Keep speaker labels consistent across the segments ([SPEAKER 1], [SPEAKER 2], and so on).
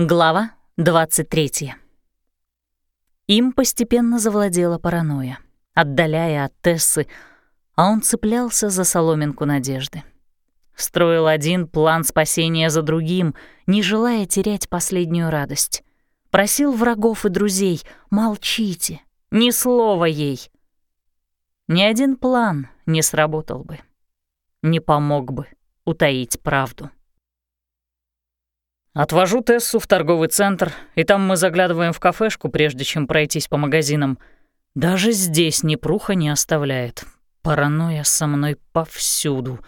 [SPEAKER 1] Глава 23. Им постепенно завладела паранойя, отдаляя от Тессы, а он цеплялся за соломинку надежды. Строил один план спасения за другим, не желая терять последнюю радость. Просил врагов и друзей «молчите, ни слова ей». Ни один план не сработал бы, не помог бы утаить правду.
[SPEAKER 2] Отвожу Тессу в торговый центр, и там мы заглядываем в кафешку, прежде чем пройтись по магазинам. Даже здесь непруха не оставляет. Паранойя со мной повсюду.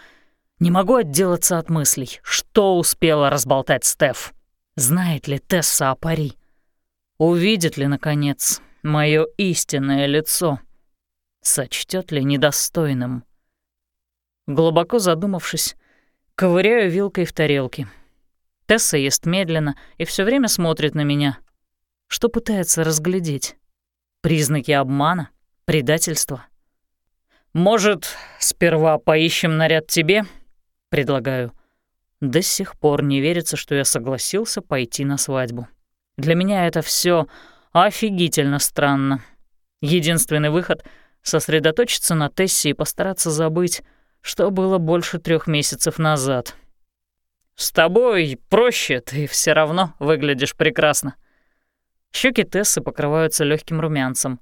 [SPEAKER 2] Не могу отделаться от мыслей, что успела разболтать Стеф. Знает ли Тесса о пари? Увидит ли, наконец, мое истинное лицо? Сочтет ли недостойным? Глубоко задумавшись, ковыряю вилкой в тарелке — Тесса ест медленно и все время смотрит на меня. Что пытается разглядеть? Признаки обмана? Предательства? «Может, сперва поищем наряд тебе?» — предлагаю. До сих пор не верится, что я согласился пойти на свадьбу. Для меня это все офигительно странно. Единственный выход — сосредоточиться на Тессе и постараться забыть, что было больше трех месяцев назад. «С тобой проще, ты все равно выглядишь прекрасно». Щеки Тессы покрываются легким румянцем.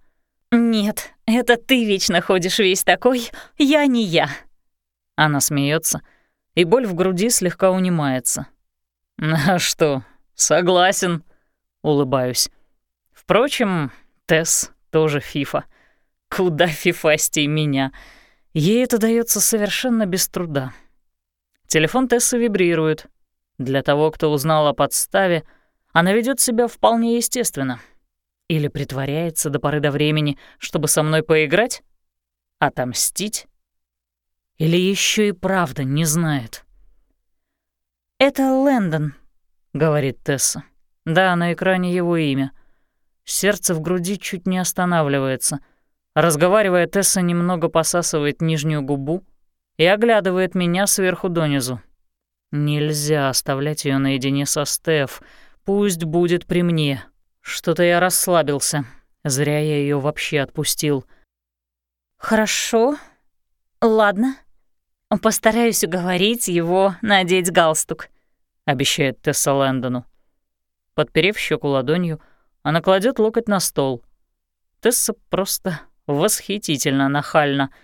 [SPEAKER 1] «Нет, это ты вечно ходишь весь такой, я не я».
[SPEAKER 2] Она смеется, и боль в груди слегка унимается. «А что, согласен», — улыбаюсь. Впрочем, Тесс тоже фифа. Куда фифастей меня. Ей это дается совершенно без труда. Телефон Тессы вибрирует. Для того, кто узнал о подставе, она ведет себя вполне естественно. Или притворяется до поры до времени, чтобы со мной поиграть? Отомстить? Или еще и правда не знает?
[SPEAKER 1] «Это Лэндон», —
[SPEAKER 2] говорит Тесса. Да, на экране его имя. Сердце в груди чуть не останавливается. Разговаривая, Тесса немного посасывает нижнюю губу, и оглядывает меня сверху донизу. Нельзя оставлять ее наедине со Стеф. Пусть будет при мне. Что-то я расслабился. Зря я ее вообще отпустил.
[SPEAKER 1] Хорошо. Ладно. Постараюсь уговорить его надеть галстук,
[SPEAKER 2] обещает Тесса Лэндону. Подперев щеку ладонью, она кладет локоть на стол. Тесса просто восхитительно нахальна —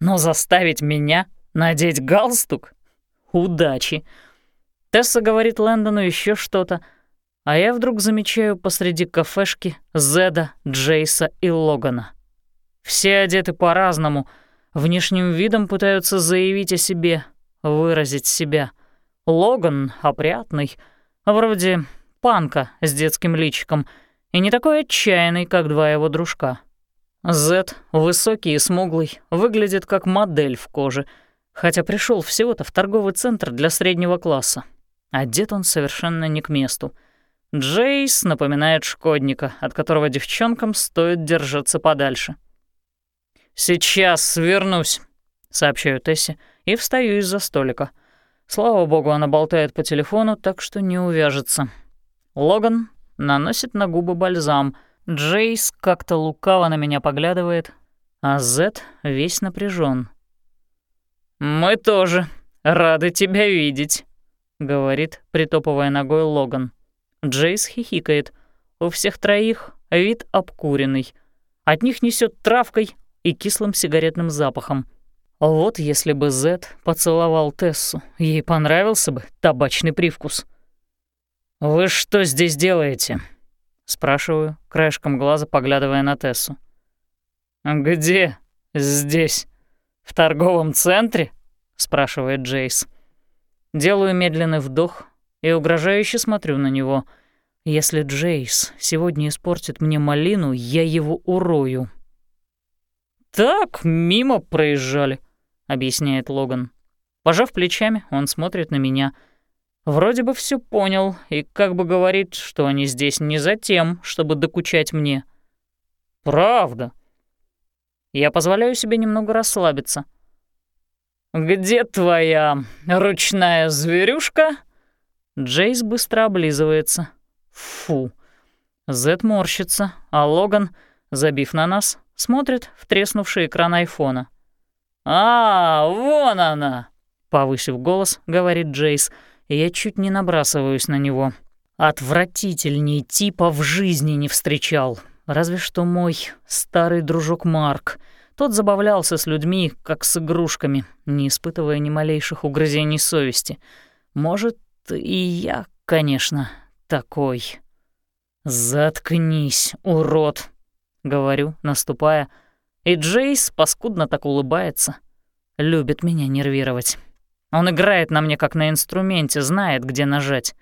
[SPEAKER 2] но заставить меня надеть галстук? Удачи. Тесса говорит Лэндону еще что-то, а я вдруг замечаю посреди кафешки Зеда, Джейса и Логана. Все одеты по-разному, внешним видом пытаются заявить о себе, выразить себя. Логан опрятный, вроде панка с детским личиком, и не такой отчаянный, как два его дружка. Зет, высокий и смуглый, выглядит как модель в коже, хотя пришел всего-то в торговый центр для среднего класса. Одет он совершенно не к месту. Джейс напоминает шкодника, от которого девчонкам стоит держаться подальше. «Сейчас вернусь», — сообщаю Тессе, и встаю из-за столика. Слава богу, она болтает по телефону, так что не увяжется. Логан наносит на губы бальзам — Джейс как-то лукаво на меня поглядывает, а Зет весь напряжен. «Мы тоже рады тебя видеть», — говорит, притопывая ногой Логан. Джейс хихикает. У всех троих вид обкуренный. От них несет травкой и кислым сигаретным запахом. Вот если бы Зет поцеловал Тессу, ей понравился бы табачный привкус. «Вы что здесь делаете?» Спрашиваю, краешком глаза поглядывая на Тессу. «Где? Здесь? В торговом центре?» — спрашивает Джейс. Делаю медленный вдох и угрожающе смотрю на него. Если Джейс сегодня испортит мне малину, я его урою. «Так, мимо проезжали», — объясняет Логан. Пожав плечами, он смотрит на меня — Вроде бы все понял и как бы говорит, что они здесь не за тем, чтобы докучать мне. Правда. Я позволяю себе немного расслабиться. «Где твоя ручная зверюшка?» Джейс быстро облизывается. Фу. Зет морщится, а Логан, забив на нас, смотрит в треснувший экран айфона. «А, вон она!» — повысив голос, говорит Джейс, и я чуть не набрасываюсь на него. Отвратительней типа в жизни не встречал. Разве что мой старый дружок Марк. Тот забавлялся с людьми, как с игрушками, не испытывая ни малейших угрызений совести. Может, и я, конечно, такой. «Заткнись, урод!» — говорю, наступая. И Джейс паскудно так улыбается. Любит меня нервировать. Он играет на мне как на инструменте, знает, где нажать.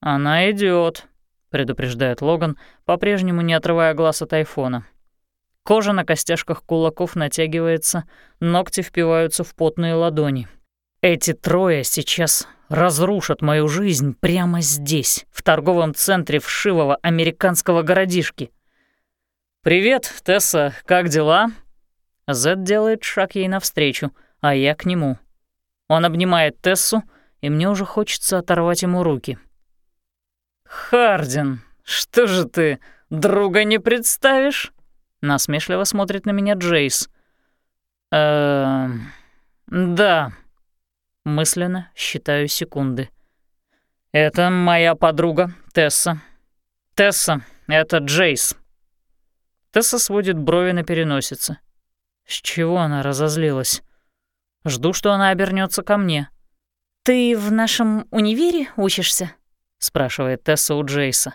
[SPEAKER 2] «Она идет, предупреждает Логан, по-прежнему не отрывая глаз от айфона. Кожа на костяшках кулаков натягивается, ногти впиваются в потные ладони. Эти трое сейчас разрушат мою жизнь прямо здесь, в торговом центре вшивого американского городишки. «Привет, Тесса, как дела?» Зед делает шаг ей навстречу, а я к нему. Он обнимает Тессу, и мне уже хочется оторвать ему руки. «Хардин, что же ты, друга не представишь?» Насмешливо смотрит на меня Джейс. «Эм... Да». Мысленно считаю секунды. «Это моя подруга, Тесса. Тесса, это Джейс». Тесса сводит брови на переносице. С чего она разозлилась? Жду, что она обернется ко мне.
[SPEAKER 1] «Ты в нашем универе учишься?» — спрашивает Тесса у Джейса.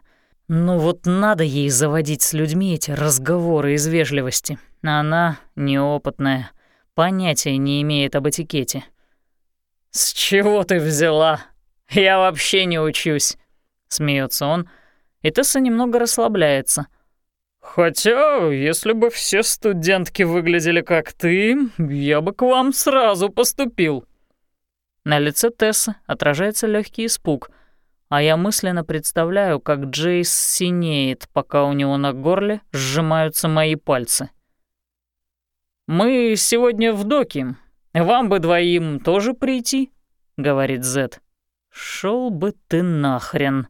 [SPEAKER 2] «Ну вот надо ей заводить с людьми эти разговоры из вежливости. Она неопытная, понятия не имеет об этикете». «С чего ты взяла? Я вообще не учусь», — смеется он, и Тесса немного расслабляется. «Хотя, если бы все студентки выглядели как ты, я бы к вам сразу поступил». На лице Тессы отражается легкий испуг — а я мысленно представляю, как Джейс синеет, пока у него на горле сжимаются мои пальцы. «Мы сегодня в доке. Вам бы двоим тоже прийти?» — говорит Зет. «Шел бы ты нахрен.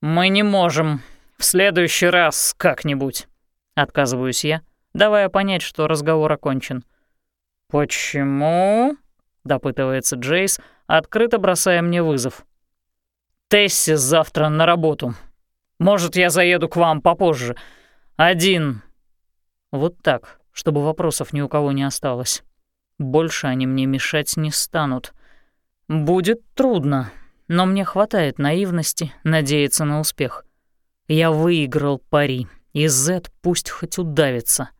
[SPEAKER 2] Мы не можем. В следующий раз как-нибудь». Отказываюсь я, давая понять, что разговор окончен. «Почему?» — допытывается Джейс, открыто бросая мне вызов. Тесси завтра на работу. Может, я заеду к вам попозже. Один. Вот так, чтобы вопросов ни у кого не осталось. Больше они мне мешать не станут. Будет трудно, но мне хватает наивности надеяться на успех. Я выиграл пари, и Зет пусть хоть удавится.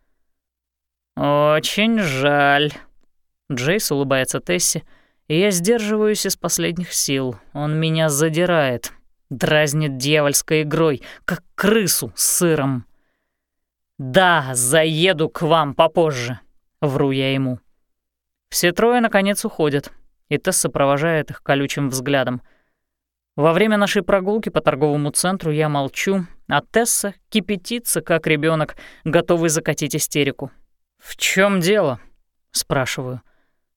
[SPEAKER 2] «Очень жаль», — Джейс улыбается Тесси, — я сдерживаюсь из последних сил. Он меня задирает, дразнит дьявольской игрой, как крысу с сыром. «Да, заеду к вам попозже», — вру я ему. Все трое, наконец, уходят, и Тесса провожает их колючим взглядом. Во время нашей прогулки по торговому центру я молчу, а Тесса кипятится, как ребенок, готовый закатить истерику. «В чем дело?» — спрашиваю.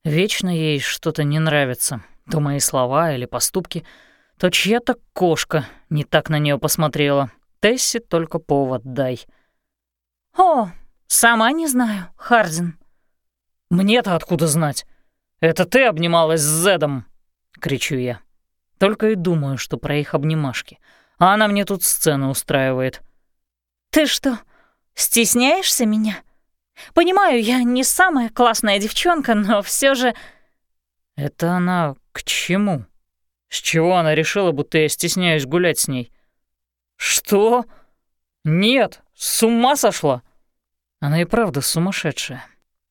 [SPEAKER 2] Вечно ей что-то не нравится, то мои слова или поступки, то чья-то кошка не так на нее посмотрела. Тесси только повод дай.
[SPEAKER 1] «О, сама не знаю, Хардин».
[SPEAKER 2] «Мне-то откуда знать? Это ты обнималась с Зедом!» — кричу я. Только и думаю, что про их обнимашки. А она мне тут сцену устраивает.
[SPEAKER 1] «Ты что, стесняешься меня?» Понимаю, я не самая классная девчонка, но все же...»
[SPEAKER 2] «Это она к чему? С чего она решила, будто я стесняюсь гулять с ней?» «Что? Нет, с ума сошла!» Она и правда сумасшедшая.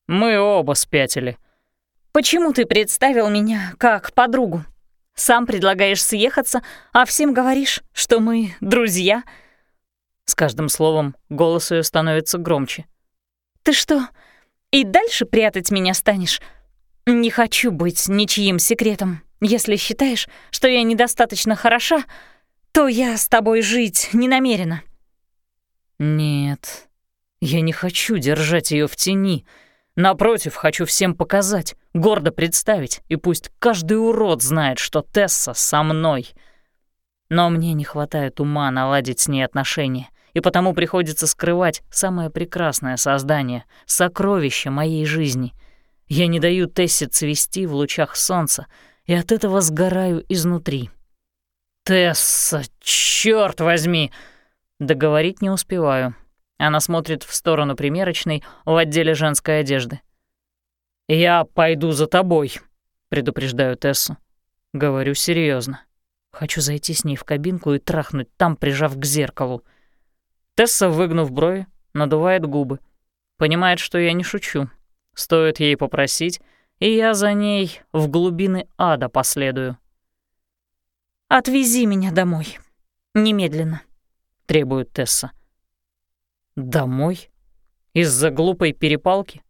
[SPEAKER 2] Мы оба спятили.
[SPEAKER 1] «Почему ты представил меня как подругу? Сам предлагаешь съехаться, а всем говоришь, что мы друзья?»
[SPEAKER 2] С каждым словом голос ее становится громче.
[SPEAKER 1] Ты что, и дальше прятать меня станешь? Не хочу быть ничьим секретом. Если считаешь, что я недостаточно хороша, то я с тобой жить не намерена».
[SPEAKER 2] «Нет, я не хочу держать ее в тени. Напротив, хочу всем показать, гордо представить, и пусть каждый урод знает, что Тесса со мной». Но мне не хватает ума наладить с ней отношения, и потому приходится скрывать самое прекрасное создание, сокровище моей жизни. Я не даю Тессе цвести в лучах солнца, и от этого сгораю изнутри. «Тесса, черт возьми!» Договорить не успеваю. Она смотрит в сторону примерочной в отделе женской одежды. «Я пойду за тобой», — предупреждаю Тессу. Говорю серьезно. Хочу зайти с ней в кабинку и трахнуть там, прижав к зеркалу. Тесса, выгнув брови, надувает губы. Понимает, что я не шучу. Стоит ей попросить, и я за ней в глубины ада последую.
[SPEAKER 1] «Отвези меня домой. Немедленно», — требует Тесса.
[SPEAKER 2] «Домой? Из-за глупой перепалки?»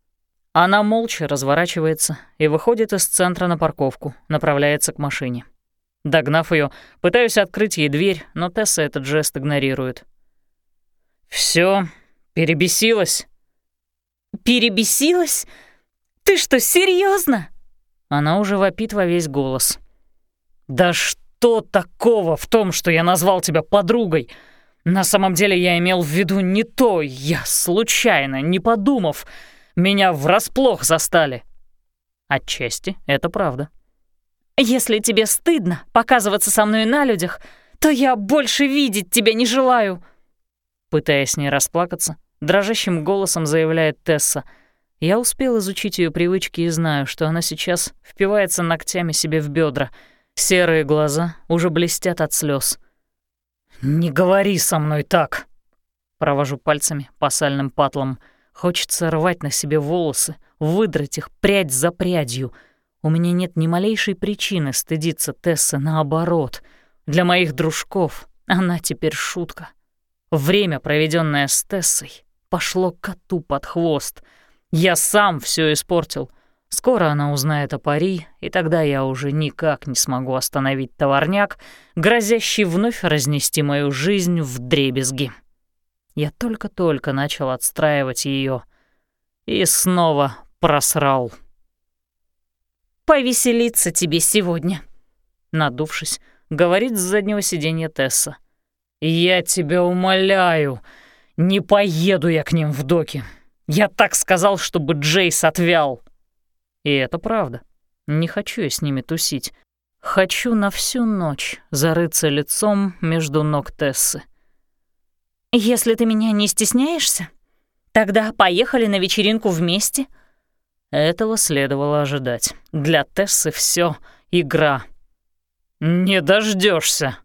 [SPEAKER 2] Она молча разворачивается и выходит из центра на парковку, направляется к машине. Догнав ее, пытаюсь открыть ей дверь, но Тесса этот жест игнорирует. Все, перебесилась?»
[SPEAKER 1] «Перебесилась? Ты что, серьезно?
[SPEAKER 2] Она уже вопит во весь голос. «Да что такого в том, что я назвал тебя подругой? На самом деле я имел в виду не то, я случайно, не подумав...» Меня врасплох застали. Отчасти это правда.
[SPEAKER 1] Если тебе стыдно показываться со мной на людях, то я больше видеть тебя не желаю.
[SPEAKER 2] Пытаясь не расплакаться, дрожащим голосом заявляет Тесса. Я успел изучить ее привычки и знаю, что она сейчас впивается ногтями себе в бедра. Серые глаза уже блестят от слез. «Не говори со мной так!» Провожу пальцами по сальным патлам — Хочется рвать на себе волосы, выдрать их прядь за прядью. У меня нет ни малейшей причины стыдиться Тессы, наоборот. Для моих дружков она теперь шутка. Время, проведенное с Тессой, пошло коту под хвост. Я сам все испортил. Скоро она узнает о пари, и тогда я уже никак не смогу остановить товарняк, грозящий вновь разнести мою жизнь в дребезги. Я только-только начал отстраивать ее и снова просрал.
[SPEAKER 1] «Повеселиться тебе сегодня», — надувшись, говорит с заднего сиденья Тесса.
[SPEAKER 2] «Я тебя умоляю, не поеду я к ним в доки. Я так сказал, чтобы Джейс отвял». И это правда. Не хочу я с ними тусить. Хочу на всю ночь зарыться лицом между ног Тессы.
[SPEAKER 1] «Если ты меня не стесняешься, тогда поехали на вечеринку вместе».
[SPEAKER 2] Этого следовало ожидать. Для Тессы все игра. «Не дождешься.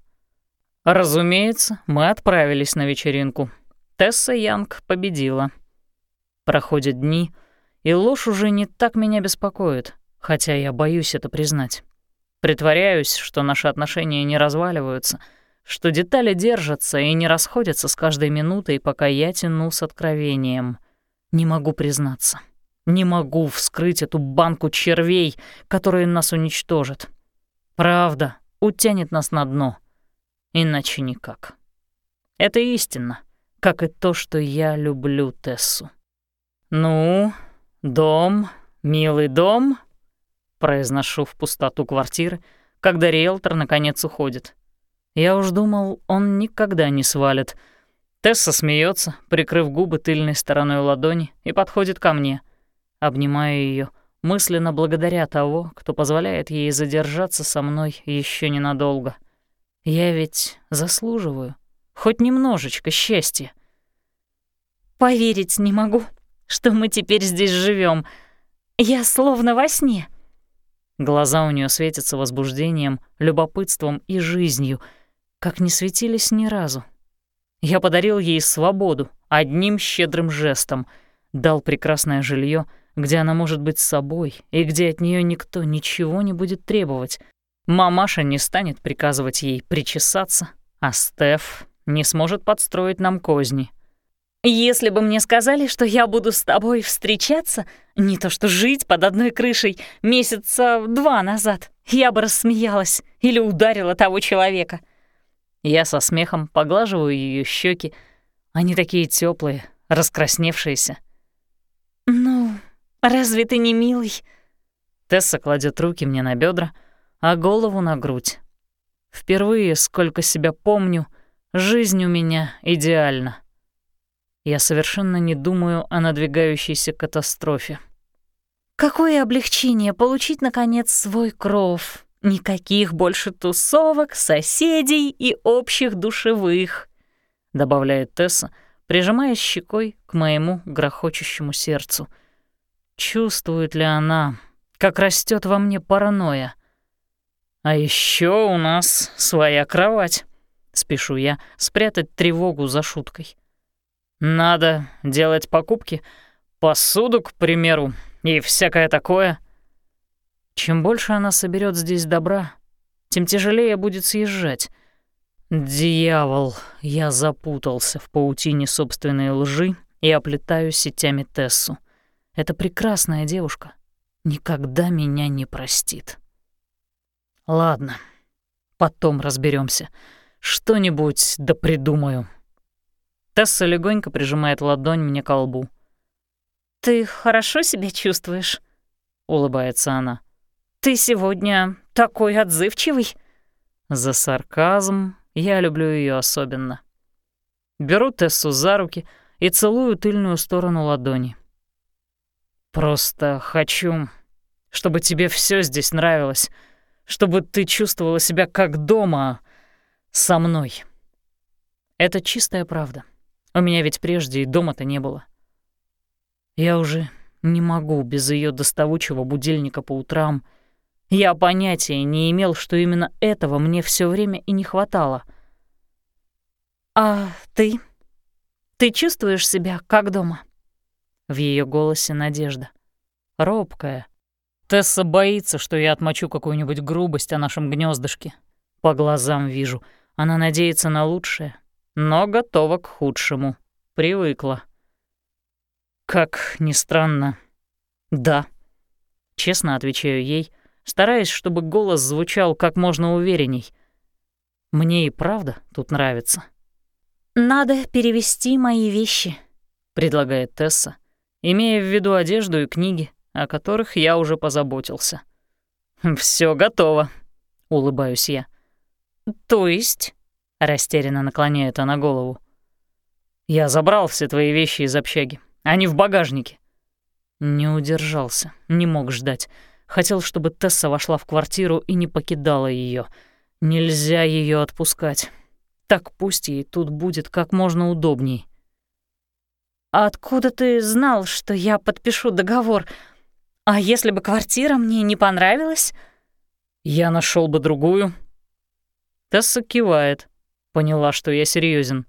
[SPEAKER 2] Разумеется, мы отправились на вечеринку. Тесса Янг победила. Проходят дни, и ложь уже не так меня беспокоит, хотя я боюсь это признать. Притворяюсь, что наши отношения не разваливаются — что детали держатся и не расходятся с каждой минутой, пока я тяну с откровением. Не могу признаться. Не могу вскрыть эту банку червей, которые нас уничтожат. Правда утянет нас на дно. Иначе никак. Это истинно, как и то, что я люблю Тессу. «Ну, дом, милый дом», — произношу в пустоту квартиры, когда риэлтор наконец уходит. Я уж думал, он никогда не свалит. Тесса смеется, прикрыв губы тыльной стороной ладони, и подходит ко мне. Обнимаю ее, мысленно благодаря того, кто позволяет ей задержаться со мной еще ненадолго. Я ведь заслуживаю хоть немножечко счастья.
[SPEAKER 1] «Поверить не могу, что мы теперь здесь живем. Я словно во сне».
[SPEAKER 2] Глаза у нее светятся возбуждением, любопытством и жизнью — как не светились ни разу. Я подарил ей свободу одним щедрым жестом, дал прекрасное жилье, где она может быть собой и где от нее никто ничего не будет требовать. Мамаша не станет приказывать ей причесаться, а Стеф не сможет подстроить нам козни.
[SPEAKER 1] «Если бы мне сказали, что я буду с тобой встречаться, не то что жить под одной крышей месяца два назад, я бы рассмеялась или ударила того человека»,
[SPEAKER 2] я со смехом поглаживаю ее щеки. Они такие теплые, раскрасневшиеся.
[SPEAKER 1] «Ну, разве ты не милый?»
[SPEAKER 2] Тесса кладет руки мне на бедра, а голову на грудь. Впервые, сколько себя помню, жизнь у меня идеальна. Я совершенно не думаю о надвигающейся катастрофе.
[SPEAKER 1] Какое облегчение получить, наконец, свой кров. Никаких больше тусовок, соседей и общих душевых, добавляет Тесса, прижимаясь щекой к моему грохочущему сердцу. Чувствует ли она, как растет во мне паранойя? А еще у нас своя кровать. Спешу я спрятать тревогу за шуткой. Надо делать покупки, посуду, к примеру, и всякое такое. Чем больше она соберет здесь добра, тем тяжелее будет съезжать. Дьявол, я запутался в паутине собственной лжи и оплетаю сетями Тессу. Это прекрасная девушка. Никогда меня не простит. Ладно, потом разберемся. Что-нибудь да придумаю. Тесса легонько прижимает ладонь мне к лбу. «Ты хорошо себя чувствуешь?»
[SPEAKER 2] — улыбается она.
[SPEAKER 1] «Ты сегодня такой отзывчивый».
[SPEAKER 2] За сарказм я люблю ее особенно. Беру Тессу за руки и целую тыльную сторону ладони. «Просто хочу, чтобы тебе все здесь нравилось, чтобы ты чувствовала себя как дома со мной. Это чистая правда». У меня ведь прежде и дома-то не было. Я уже не могу без ее доставучего будильника по утрам. Я понятия не имел, что именно этого мне все время и не хватало.
[SPEAKER 1] «А ты? Ты чувствуешь себя как дома?»
[SPEAKER 2] В ее голосе надежда. Робкая. Тесса боится, что я отмочу какую-нибудь грубость о нашем гнездышке. По глазам вижу. Она надеется на лучшее, но готова к худшему. Привыкла. Как ни странно, да. Честно отвечаю ей, стараясь, чтобы голос звучал как можно уверенней. Мне и правда тут нравится.
[SPEAKER 1] «Надо перевести мои вещи», —
[SPEAKER 2] предлагает Тесса, имея в виду одежду и книги, о которых я уже позаботился. Все готово», — улыбаюсь я.
[SPEAKER 1] «То есть?»
[SPEAKER 2] — растерянно наклоняет она голову. «Я забрал все твои вещи из общаги. Они в багажнике». Не удержался, не мог ждать. Хотел, чтобы Тесса вошла в квартиру и не покидала ее. Нельзя ее отпускать. Так пусть ей тут будет как можно удобней.
[SPEAKER 1] «А откуда ты знал, что я подпишу договор? А если бы квартира мне не понравилась?»
[SPEAKER 2] «Я нашел бы другую». Тесса кивает. Поняла, что я серьезен.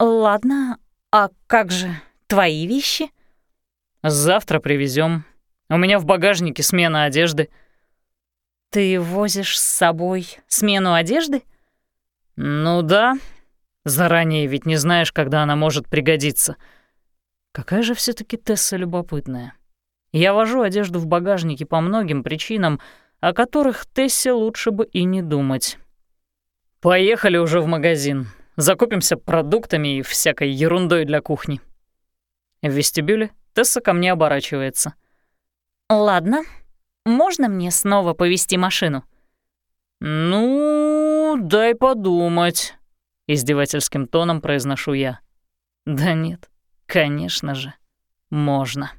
[SPEAKER 1] «Ладно, а как же твои вещи?»
[SPEAKER 2] «Завтра привезем. У меня в багажнике смена одежды».
[SPEAKER 1] «Ты возишь с собой смену одежды?»
[SPEAKER 2] «Ну да. Заранее ведь не знаешь, когда она может пригодиться. Какая же все таки Тесса любопытная. Я вожу одежду в багажнике по многим причинам, о которых Тессе лучше бы и не думать». «Поехали уже в магазин. Закупимся продуктами и всякой ерундой для кухни». В вестибюле Тесса ко мне оборачивается.
[SPEAKER 1] «Ладно. Можно мне снова повести машину?»
[SPEAKER 2] «Ну, дай подумать», — издевательским тоном произношу я. «Да нет, конечно же, можно».